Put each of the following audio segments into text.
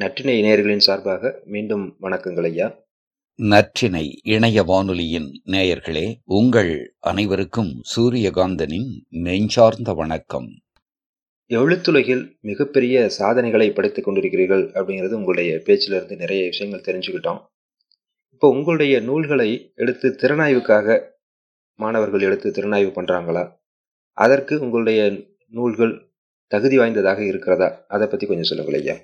நற்றினை நேயர்களின் சார்பாக மீண்டும் வணக்கங்கள் ஐயா. நற்றினை இணைய வானொலியின் நேயர்களே உங்கள் அனைவருக்கும் சூரியகாந்தனின் நெஞ்சார்ந்த வணக்கம். எழுத்துலகில் மிகப்பெரிய சாதனைகளை படைத்துக் கொண்டிருக்கிறீர்கள் அப்படிங்கிறது உங்களுடைய பேச்சிலிருந்து நிறைய விஷயங்கள் தெரிஞ்சுக்கிட்டோம். இப்போ உங்களுடைய நூல்களை எடுத்து திறனாய்வுக்காக மாணவர்கள் எடுத்து திறனாய்வு பண்ணுறாங்களா அதற்கு உங்களுடைய நூல்கள் தகுதி வாய்ந்ததாக இருக்கிறதா? அதை பற்றி கொஞ்சம் சொல்லுங்கள் ஐயா.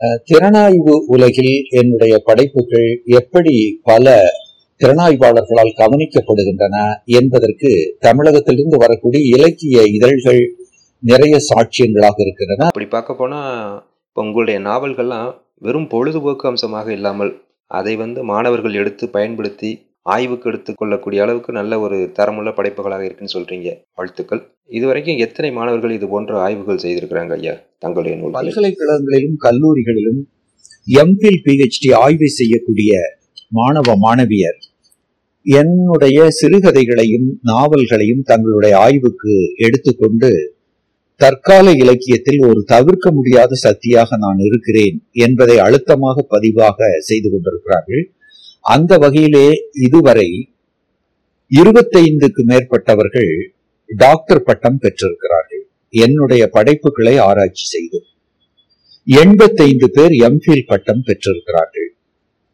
திறனாய்வு உலகில் என்னுடைய படைப்புகள் எப்படி பல திறனாய்வாளர்களால் கவனிக்கப்படுகின்றன என்பதற்கு தமிழகத்திலிருந்து வரக்கூடிய இலக்கிய இதழ்கள் நிறைய சாட்சியங்களாக இருக்கின்றன. அப்படி பார்க்க போனால் இப்போ உங்களுடைய நாவல்கள்லாம் வெறும் பொழுதுபோக்கு அம்சமாக இல்லாமல் அதை வந்து மாணவர்கள் எடுத்து பயன்படுத்தி ஆய்வுக்கு எடுத்துக்கொள்ளக்கூடிய அளவுக்கு நல்ல ஒரு தரமுள்ள படைப்புகளாக இருக்குன்னு சொல்றீங்க. வாழ்த்துக்கள். இதுவரைக்கும் எத்தனை மாணவர்கள் இது போன்ற ஆய்வுகள் செய்திருக்கிறாங்க ஐயா? தங்களுடைய நூல் பல்கலைக்கழகங்களிலும் கல்லூரிகளிலும் எம்பில் பிஹெச்டி ஆய்வு செய்யக்கூடிய மாணவ மாணவியர் என்னுடைய சிறுகதைகளையும் நாவல்களையும் தங்களுடைய ஆய்வுக்கு எடுத்துக்கொண்டு தற்கால இலக்கியத்தில் ஒரு தவிர்க்க முடியாத சக்தியாக நான் இருக்கிறேன் என்பதை அழுத்தமாக பதிவாக செய்து கொண்டிருக்கிறார்கள். அந்த வகையிலே இதுவரை இருபத்தைந்துக்கு மேற்பட்டவர்கள் டாக்டர் பட்டம் பெற்றிருக்கிறார்கள். என்னுடைய படைப்புகளை ஆராய்ச்சி செய்து எண்பத்தைந்து பேர் எம்ஃபில் பட்டம் பெற்றிருக்கிறார்கள்.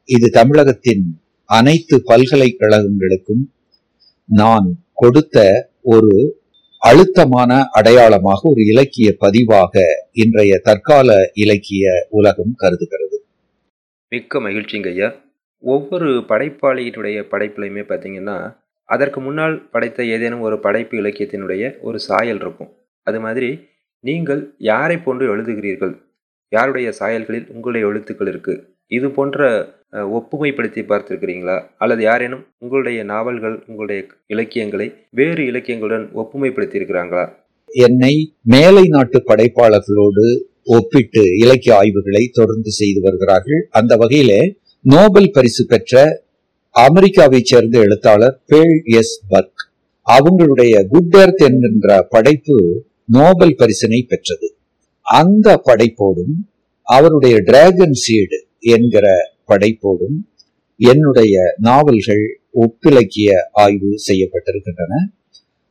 இது தமிழகத்தின் அனைத்து பல்கலைக்கழகங்களுக்கும் நான் கொடுத்த ஒரு அழுத்தமான அடையாளமாக ஒரு இலக்கிய பதிவாக இன்றைய தற்கால இலக்கிய உலகம் கருதுகிறது. மிக்க மகிழ்ச்சிங்க ஐயா. ஒவ்வொரு படைப்பாளியினுடைய படைப்புலையுமே பார்த்தீங்கன்னா அதற்கு முன்னால் படைத்த ஏதேனும் ஒரு படைப்பு இலக்கியத்தினுடைய ஒரு சாயல் இருக்கும். அது மாதிரி நீங்கள் யாரை போன்று எழுதுகிறீர்கள்? யாருடைய சாயல்களில் உங்களுடைய எழுத்துக்கள் இருக்குது இது போன்ற ஒப்புமைப்படுத்தி பார்த்திருக்கிறீங்களா? அல்லது யாரேனும் உங்களுடைய நாவல்கள் உங்களுடைய இலக்கியங்களை வேறு இலக்கியங்களுடன் ஒப்புமைப்படுத்தி இருக்கிறாங்களா என்னை மேலை நாட்டு படைப்பாளர்களோடு ஒப்பிட்டு இலக்கிய ஆய்வுகளை தொடர்ந்து செய்து வருகிறார்கள். அந்த வகையிலே நோபல் பரிசு பெற்ற அமெரிக்காவை சேர்ந்த எழுத்தாளர் பேல் எஸ் பர்க். அவங்களுடைய குட் எர்த் என்கின்ற படைப்பு நோபல் பரிசினை பெற்றது. அந்த படைப்போடும் அவருடைய டிராகன் சீடு என்கிற படைப்போடும் என்னுடைய நாவல்கள் ஒப்பிலக்கிய ஆய்வு செய்யப்பட்டிருக்கின்றன.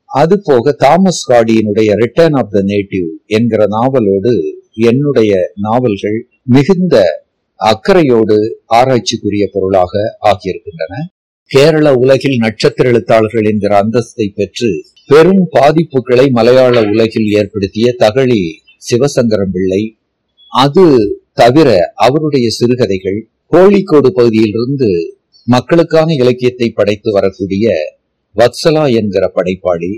அது போக தாமஸ் காடியினுடைய ரிட்டர்ன் ஆஃப் த நேட்டிவ் என்கிற நாவலோடு என்னுடைய நாவல்கள் மிகுந்த அக்கறையோடு ஆராய்ச்சிக்குரிய பொருளாக ஆகியிருக்கின்றன. கேரள உலகில் நட்சத்திர எழுத்தாளர்கள் என்கிற அந்தஸ்தை பெற்று பெரும் பாதிப்புகளை மலையாள உலகில் ஏற்படுத்திய தகழி சிவசங்கரம் பிள்ளை. அது தவிர அவருடைய சிறுகதைகள் கோழிக்கோடு பகுதியிலிருந்து மக்களுக்கான இலக்கியத்தை படைத்து வரக்கூடிய வத்சலா என்கிற படைப்பாளி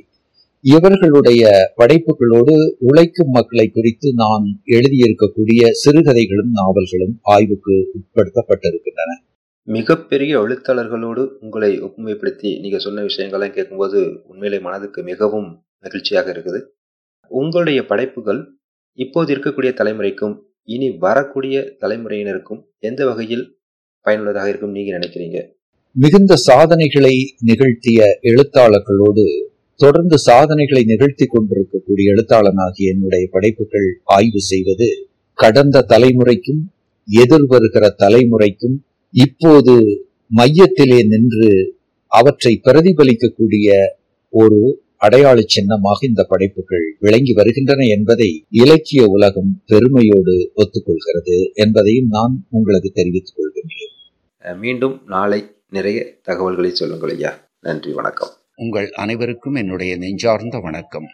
இவர்களுடைய படைப்புகளோடு உழைக்கும் மக்களை குறித்து நான் எழுதியிருக்கக்கூடிய சிறுகதைகளும் நாவல்களும் ஆய்வுக்கு உட்படுத்தப்பட்டிருக்கின்றன. மிகப்பெரிய எழுத்தாளர்களோடு உங்களை ஒப்புமைப்படுத்தி நீங்க சொன்ன விஷயங்கள்லாம் கேட்கும்போது உண்மையிலே மனதுக்கு மிகவும் மகிழ்ச்சியாக இருக்குது. உங்களுடைய படைப்புகள் இப்போது இருக்கக்கூடிய தலைமுறைக்கும் இனி வரக்கூடிய தலைமுறையினருக்கும் எந்த வகையில் பயனுள்ளதாக இருக்கும் நீங்க நினைக்கிறீங்க? மிகுந்த சாதனைகளை நிகழ்த்திய எழுத்தாளர்களோடு தொடர்ந்து சாதனைகளை நிகழ்த்தி கொண்டிருக்கக்கூடிய எழுத்தாளனாகிய என்னுடைய படைப்புகள் ஆய்வு செய்வது கடந்த தலைமுறைக்கும் எதிர்வருகிற தலைமுறைக்கும் இப்போது மையத்திலே நின்று அவற்றை பிரதிபலிக்கக்கூடிய ஒரு அடையாள சின்னமாக இந்த படைப்புகள் விளங்கி வருகின்றன என்பதை இலக்கிய உலகம் பெருமையோடு ஒத்துக்கொள்கிறது என்பதையும் நான் உங்களுக்கு தெரிவித்துக் கொள்கின்றேன். மீண்டும் நாளை நிறைய தகவல்களை சொல்லுங்கள் ஐயா. நன்றி வணக்கம். உங்கள் அனைவருக்கும் என்னுடைய நெஞ்சார்ந்த வணக்கம்.